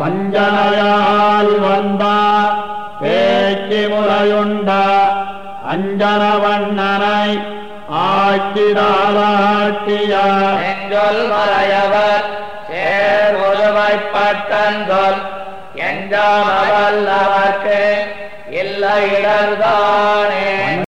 வஞ்சனையால் வந்த பேச்சு முறையுண்ட அஞ்சன வண்ணனை ஆக்கிடாலாட்டிய செஞ்சொல் மறையவர் சேர் முதுமைப்பட்டன்கொல் எஞ்சாமவல்லவர்க்கு இல்லை இடர்தானே.